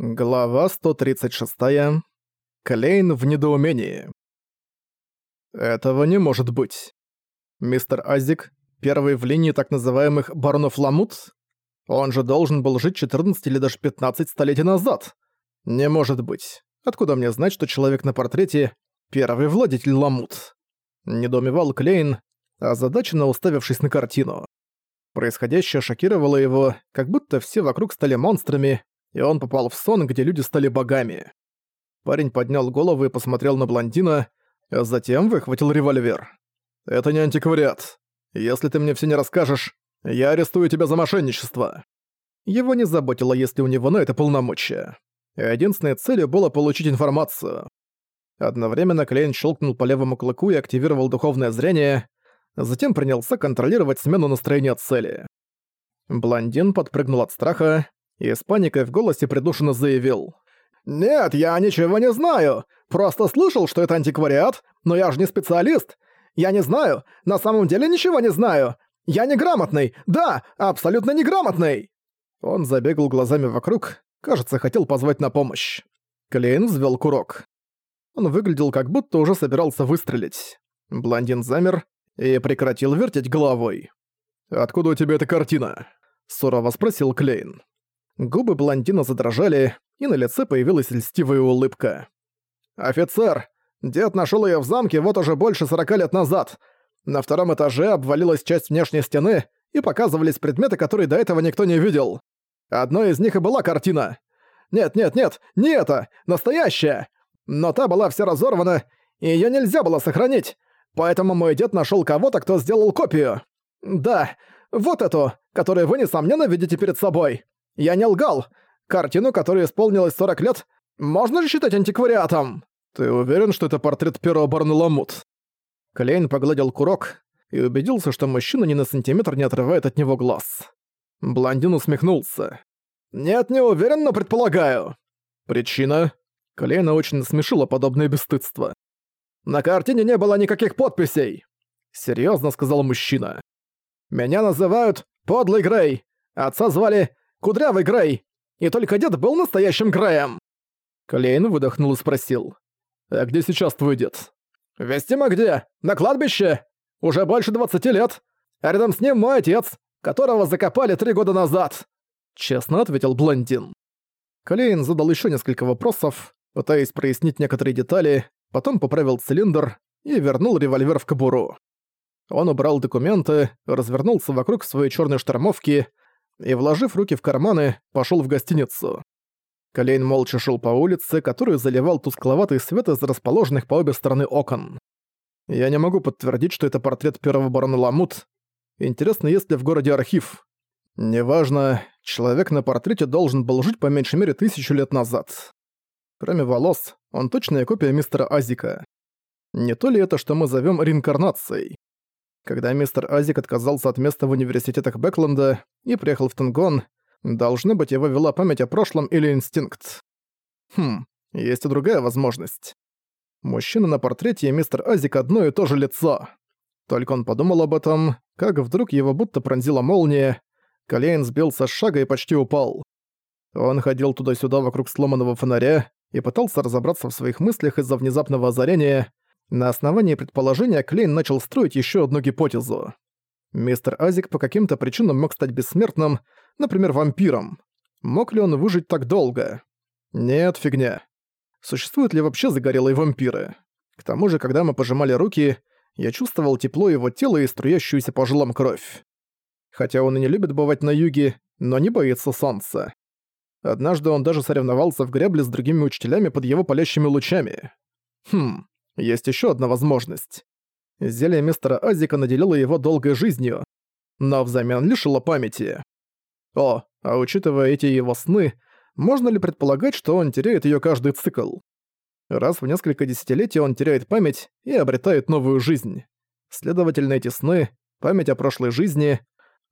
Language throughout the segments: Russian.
Глава 136. Клейн в недоумении. Этого не может быть. Мистер Азик, первый в линии так называемых баронов Ламут? Он же должен был жить 14 или даже 15 столетий назад. Не может быть. Откуда мне знать, что человек на портрете — первый владетель Ламут? Недоумевал Клейн, озадаченно уставившись на картину. Происходящее шокировало его, как будто все вокруг стали монстрами, и он попал в сон, где люди стали богами. Парень поднял голову и посмотрел на блондина, а затем выхватил револьвер. «Это не антиквариат. Если ты мне все не расскажешь, я арестую тебя за мошенничество». Его не заботило, если у него на это полномочия. Единственной целью было получить информацию. Одновременно Клейн щелкнул по левому клыку и активировал духовное зрение, затем принялся контролировать смену настроения цели. Блондин подпрыгнул от страха, и с паникой в голосе придушенно заявил. «Нет, я ничего не знаю. Просто слышал, что это антиквариат, но я же не специалист. Я не знаю, на самом деле ничего не знаю. Я неграмотный, да, абсолютно неграмотный!» Он забегал глазами вокруг, кажется, хотел позвать на помощь. Клейн взвел курок. Он выглядел, как будто уже собирался выстрелить. Блондин замер и прекратил вертеть головой. «Откуда у тебя эта картина?» — сурово спросил Клейн. Губы блондина задрожали, и на лице появилась льстивая улыбка. «Офицер! Дед нашел ее в замке вот уже больше сорока лет назад. На втором этаже обвалилась часть внешней стены, и показывались предметы, которые до этого никто не видел. Одной из них и была картина. Нет, нет, нет, не это, настоящая! Но та была вся разорвана, и ее нельзя было сохранить, поэтому мой дед нашел кого-то, кто сделал копию. Да, вот эту, которую вы, несомненно, видите перед собой. Я не лгал. Картину, которой исполнилось 40 лет, можно ли считать антиквариатом? Ты уверен, что это портрет первого барона Ламут? Клейн погладил курок и убедился, что мужчина ни на сантиметр не отрывает от него глаз. Блондин усмехнулся. «Нет, не уверен, но предполагаю». «Причина?» Клейна очень насмешила подобное бесстыдство. «На картине не было никаких подписей!» Серьезно сказал мужчина. «Меня называют Подлый Грей. Отца звали Кудрявый Грей! И только дед был настоящим Греем!» Клейн выдохнул и спросил. «А где сейчас твой дед?» «Вестимо где? На кладбище! Уже больше двадцати лет! А рядом с ним мой отец, которого закопали три года назад!» Честно ответил блондин. Клейн задал еще несколько вопросов, пытаясь прояснить некоторые детали, потом поправил цилиндр и вернул револьвер в кобуру. Он убрал документы, развернулся вокруг своей черной штормовки и, вложив руки в карманы, пошел в гостиницу. Колейн молча шел по улице, которую заливал тускловатый свет из расположенных по обе стороны окон. Я не могу подтвердить, что это портрет первого барона Ламут. Интересно, есть ли в городе архив? Неважно, человек на портрете должен был жить по меньшей мере тысячу лет назад. Кроме волос, он точная копия мистера Азика. Не то ли это, что мы зовем реинкарнацией? Когда мистер Азик отказался от места в университетах Бэкленда и приехал в Тенгон, должно быть, его вела память о прошлом или инстинкт. Хм, есть и другая возможность. Мужчина на портрете и мистер Азик одно и то же лицо. Только он подумал об этом, как вдруг его будто пронзила молния, Колейн сбился с шага и почти упал. Он ходил туда-сюда вокруг сломанного фонаря и пытался разобраться в своих мыслях из-за внезапного озарения, на основании предположения Клейн начал строить еще одну гипотезу. Мистер Азик по каким-то причинам мог стать бессмертным, например, вампиром. Мог ли он выжить так долго? Нет, фигня. Существуют ли вообще загорелые вампиры? К тому же, когда мы пожимали руки, я чувствовал тепло его тела и струящуюся по жилам кровь. Хотя он и не любит бывать на юге, но не боится солнца. Однажды он даже соревновался в гребле с другими учителями под его палящими лучами. Хм, есть еще одна возможность. Зелье мистера Азика наделило его долгой жизнью, но взамен лишило памяти. О, а учитывая эти его сны, можно ли предполагать, что он теряет ее каждый цикл? Раз в несколько десятилетий он теряет память и обретает новую жизнь. Следовательно, эти сны, память о прошлой жизни...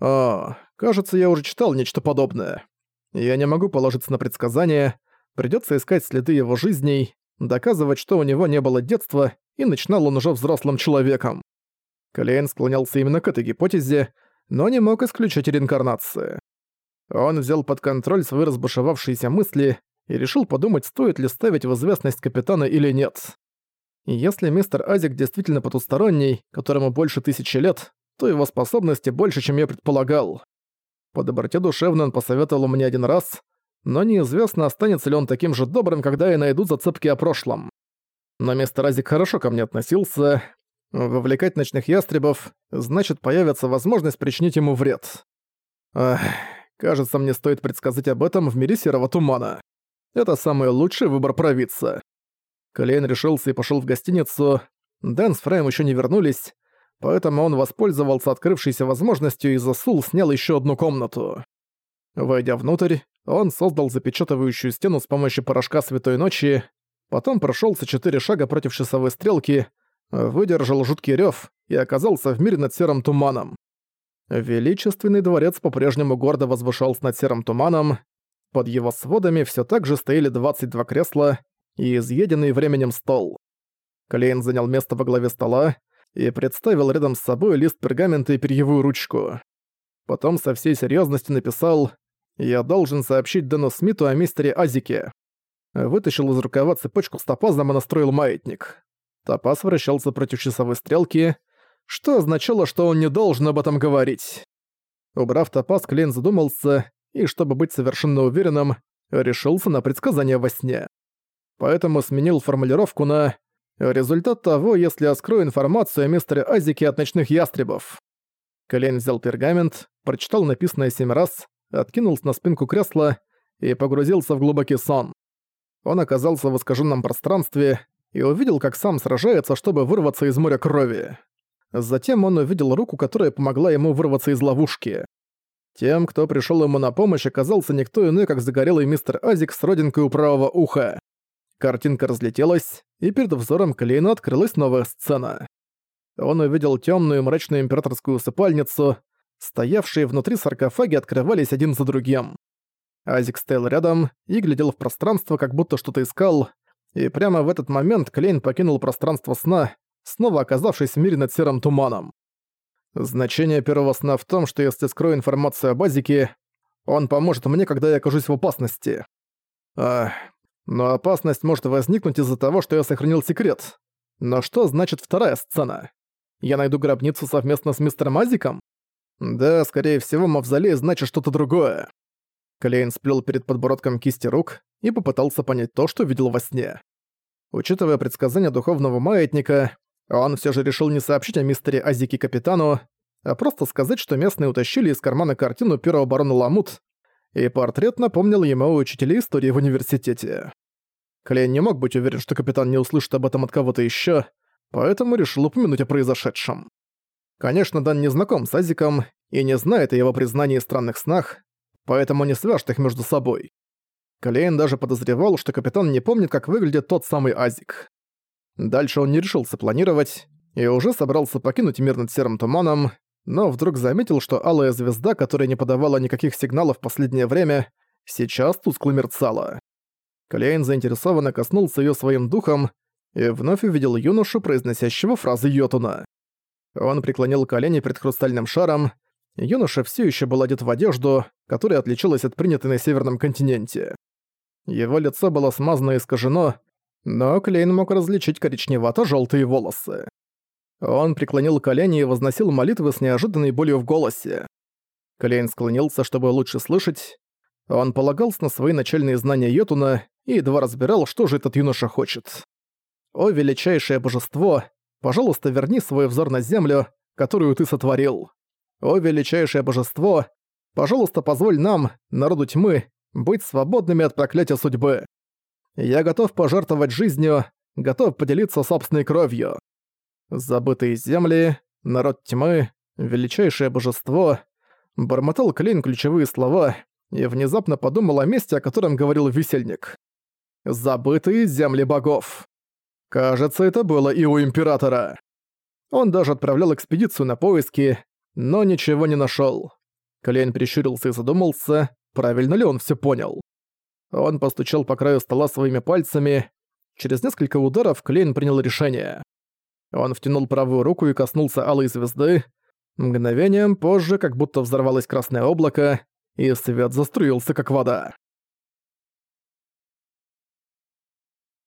О, кажется, я уже читал нечто подобное. Я не могу положиться на предсказания, придется искать следы его жизней, доказывать, что у него не было детства, и начинал он уже взрослым человеком. Клейн склонялся именно к этой гипотезе, но не мог исключить реинкарнации. Он взял под контроль свои разбушевавшиеся мысли и решил подумать, стоит ли ставить в известность капитана или нет. Если мистер Азик действительно потусторонний, которому больше тысячи лет, то его способности больше, чем я предполагал. По доброте душевной он посоветовал мне один раз, но неизвестно, останется ли он таким же добрым, когда я найду зацепки о прошлом. Но мистер Азик хорошо ко мне относился. Вовлекать ночных ястребов значит появится возможность причинить ему вред. Ах, кажется, мне стоит предсказать об этом в мире серого тумана. Это самый лучший выбор провидца. Клейн решился и пошел в гостиницу. Дэн с Фрейм еще не вернулись, поэтому он воспользовался открывшейся возможностью и засул снял еще одну комнату. Войдя внутрь, он создал запечатывающую стену с помощью порошка Святой Ночи, потом прошелся четыре шага против часовой стрелки, выдержал жуткий рев и оказался в мире над серым туманом. Величественный дворец по-прежнему гордо возвышался над серым туманом, под его сводами все так же стояли 22 кресла, и изъеденный временем стол. Клейн занял место во главе стола и представил рядом с собой лист пергамента и перьевую ручку. Потом со всей серьезностью написал «Я должен сообщить Дэну Смиту о мистере Азике». Вытащил из рукава цепочку с топазом и настроил маятник. Топаз вращался против часовой стрелки, что означало, что он не должен об этом говорить. Убрав топаз, Клейн задумался, и чтобы быть совершенно уверенным, решился на предсказание во сне поэтому сменил формулировку на «результат того, если я скрою информацию о мистере Азике от ночных ястребов». Колейн взял пергамент, прочитал написанное семь раз, откинулся на спинку кресла и погрузился в глубокий сон. Он оказался в искаженном пространстве и увидел, как сам сражается, чтобы вырваться из моря крови. Затем он увидел руку, которая помогла ему вырваться из ловушки. Тем, кто пришел ему на помощь, оказался никто иной, как загорелый мистер Азик с родинкой у правого уха. Картинка разлетелась, и перед взором Клейна открылась новая сцена. Он увидел темную мрачную императорскую усыпальницу, стоявшие внутри саркофаги открывались один за другим. Азик стоял рядом и глядел в пространство, как будто что-то искал, и прямо в этот момент Клейн покинул пространство сна, снова оказавшись в мире над серым туманом. Значение первого сна в том, что если скрою информацию о базике, он поможет мне, когда я окажусь в опасности. Ах, но опасность может возникнуть из-за того, что я сохранил секрет. Но что значит вторая сцена? Я найду гробницу совместно с мистером Азиком? Да, скорее всего, мавзолей значит что-то другое. Клейн сплел перед подбородком кисти рук и попытался понять то, что видел во сне. Учитывая предсказания духовного маятника, он все же решил не сообщить о мистере Азике капитану, а просто сказать, что местные утащили из кармана картину первого барона Ламут и портрет напомнил ему учителя истории в университете. Клейн не мог быть уверен, что капитан не услышит об этом от кого-то еще, поэтому решил упомянуть о произошедшем. Конечно, Дан не знаком с Азиком и не знает о его признании странных снах, поэтому не свяжет их между собой. Клейн даже подозревал, что капитан не помнит, как выглядит тот самый Азик. Дальше он не решился планировать и уже собрался покинуть мир над серым туманом, но вдруг заметил, что алая звезда, которая не подавала никаких сигналов в последнее время, сейчас тускло мерцала. Клейн заинтересованно коснулся ее своим духом и вновь увидел юношу, произносящего фразы Йотуна. Он преклонил колени перед хрустальным шаром. Юноша все еще был одет в одежду, которая отличалась от принятой на Северном континенте. Его лицо было смазано и искажено, но Клейн мог различить коричневато желтые волосы. Он преклонил колени и возносил молитвы с неожиданной болью в голосе. Клейн склонился, чтобы лучше слышать. Он полагался на свои начальные знания Йотуна и едва разбирал, что же этот юноша хочет. «О, величайшее божество, пожалуйста, верни свой взор на землю, которую ты сотворил. О, величайшее божество, пожалуйста, позволь нам, народу тьмы, быть свободными от проклятия судьбы. Я готов пожертвовать жизнью, готов поделиться собственной кровью. Забытые земли, народ тьмы, величайшее божество. Бормотал Клейн ключевые слова и внезапно подумал о месте, о котором говорил висельник. Забытые земли богов. Кажется, это было и у Императора. Он даже отправлял экспедицию на поиски, но ничего не нашел. Клейн прищурился и задумался, правильно ли он все понял. Он постучал по краю стола своими пальцами. Через несколько ударов Клейн принял решение. Он втянул правую руку и коснулся алой звезды. Мгновением позже как будто взорвалось красное облако, и свет заструился как вода.